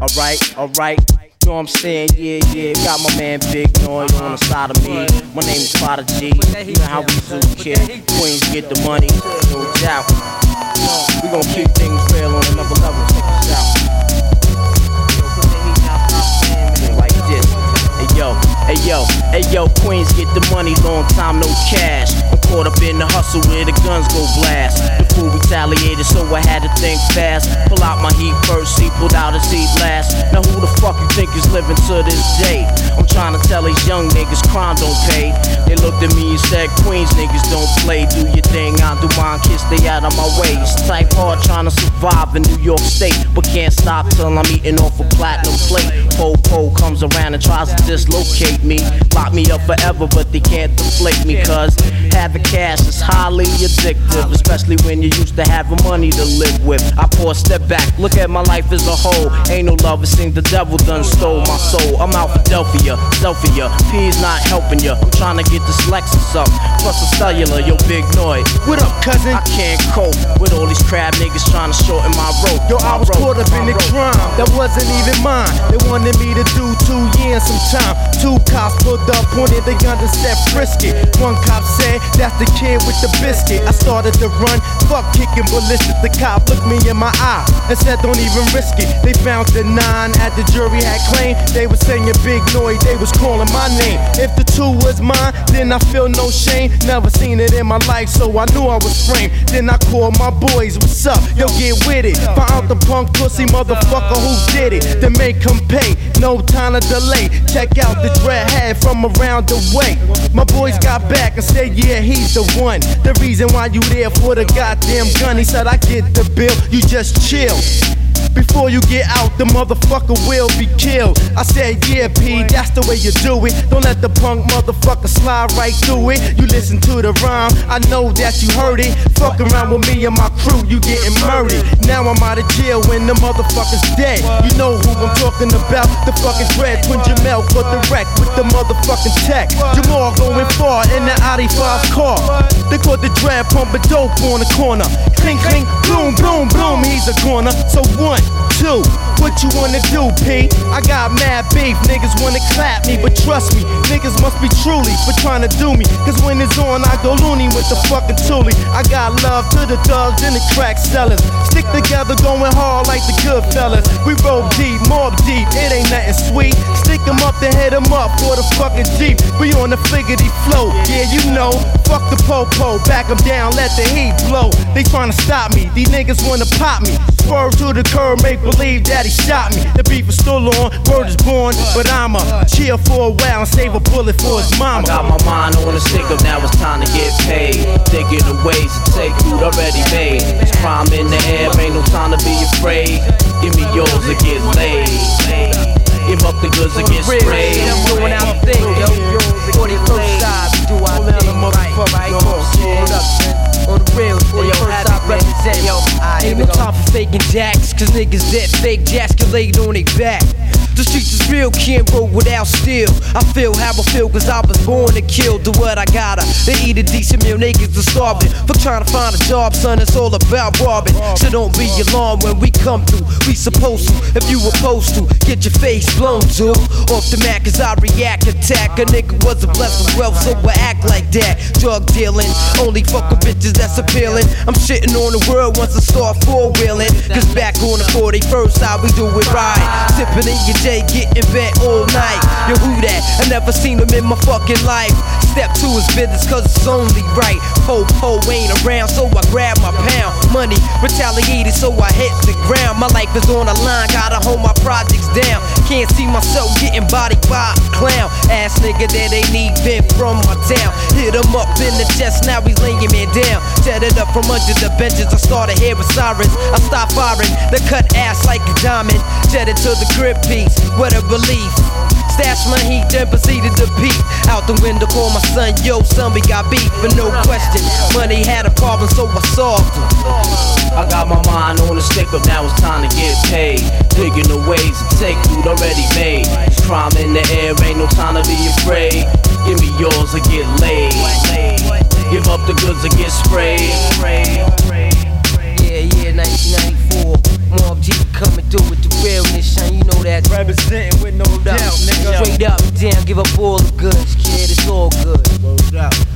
Alright, alright. You know what I'm saying? Yeah, yeah. Got my man Big Noise on the side of me. My name is Father G. You know how we do, kid. Queens get the money, no doubt. We gon' keep things real on another level. Check this out. Like this. Hey yo, hey yo, hey yo, Queens get the money, long time no cash. Caught up in the hustle where the guns go blast. The fool retaliated, so I had to think fast. Pull out my heat first, he pulled out his heat last. Now who the fuck you think is living to this day? I'm trying to tell these young niggas crime don't pay. They looked at me and said, Queens niggas don't play. Do your thing, I do mine, kids stay out of my way. It's type hard trying to survive in New York State, but can't stop till I'm eating off a platinum plate. Po comes around and tries to dislocate me. Lock me up forever, but they can't deflate me, cause having cash is highly addictive, especially when you're used to having money to live with. I pour a step back, look at my life as a whole. Ain't no love, it seems the devil done stole my soul. I'm out Philadelphia, Delphia. Delphia. P's not helping ya. I'm trying to get this Lexus up, plus a cellular, yo, big noise. What up, cousin? I can't cope with all these crab niggas trying to shorten my rope. Yo, I was rope, caught up in the rope, crime that wasn't even mine. They wanted me to do two years some time. Two cops pulled up, pointed the gun and said frisky. One cop said, That's the kid with the biscuit. I started to run, fuck kicking ballistic. The cop looked me in my eye and said, Don't even risk it. They found the nine at the jury had claimed. They was saying big noise, they was calling my name. If the two was mine, then I feel no shame. Never seen it in my life, so I knew I was framed. Then I called my boys, what's up? Yo, get with it. Find out the punk pussy motherfucker who did it. Then make him pay, no time to delay. Check out the dread head from around the way. My boys got back and said, yeah, he's the one. The reason why you there for the goddamn gun. He said, I get the bill, you just chill. Before you get out, the motherfucker will be killed. I said, yeah, P, that's the way you do it. Don't let the punk motherfucker slide right through it. You listen to the rhyme, I know that you heard it. Fuck around with me and my crew, you getting murdered. Now I'm out of jail when the motherfucker's dead. You know who I'm talking about, the fucking dread. Twin Jamel for the wreck with the motherfucking tech. Jamal going far in the Audi 5 car. They caught the dread pumping dope on the corner. Clink, clink, boom, boom, boom, he's a corner. So one, two, what you wanna do, P? I got mad beef, niggas wanna clap me, but trust me, niggas must be truly for trying to do me. Cause when it's on, I go loony with the fucking toolie. I got love to the thugs and the crack sellers. Stick together, going hard like the good fellas. We roll deep, more deep, it ain't nothing sweet. Stick 'em up, then hit 'em up for the fucking Jeep. We on the fliggity flow, yeah, you know. Fuck the po-po, back 'em down, let the heat blow. They tryna stop me, these niggas wanna pop me. Swerve to the curb, make believe that he shot me. The beef is still on, word is born, but I'ma chill for a while and save a bullet for his I got my mind on a stick up, now it's time to get paid. Thinking of ways to take food already made. It's crime in the air, ain't no time to be afraid. Give me yours or get laid. Give up the goods or get doing our thing, yo. 41st side, we do our thing, right, right. Hold up, man. On the real, 41st side represent, yo. Ain't no time for faking jacks, cause niggas that fake jacks can lay it on their back. The streets is real, can't roll without steel. I feel how I feel, cause I was born to kill. Do what I gotta. They eat a decent meal, niggas are starving. For trying to find a job, son, it's all about robbing. So don't be alarmed when we come through. We supposed to, if you opposed to, get your face blown to. Off the mat, cause I react, attack. A nigga wasn't blessed with wealth, so I act like that. Drug dealing, only fuck with bitches that's appealing. I'm shitting on the world once I start four wheeling. Cause back on the 41st side, we do it right. Sipping in your Getting bent all night. Yo, who that? I never seen him in my fucking life. Step two is business, cause it's only right. Po po ain't around, so I grab my pound. Money retaliated, so I hit the ground. My life is on the line, gotta hold my projects down. Can't see myself getting bodied by a clown. Ass nigga that ain't even from my town. Hit him up in the chest, now he's laying me down. Jetted up from under the benches, I started hearing sirens. I stopped firing, the cut ass like a diamond. Jetted to the grip piece, what a relief. Stash my heat, then proceeded to peep. Out the window, call my son, yo, son, we got beef, but no question. Money had a problem, so I solved it. I got my mind on the stick up, now it's time to get paid. Digging the ways to take food already made. It's crime in the air, ain't no time to be afraid. Give me yours or get laid. Give up the goods or get sprayed. give up all the goods, kid, it's all good.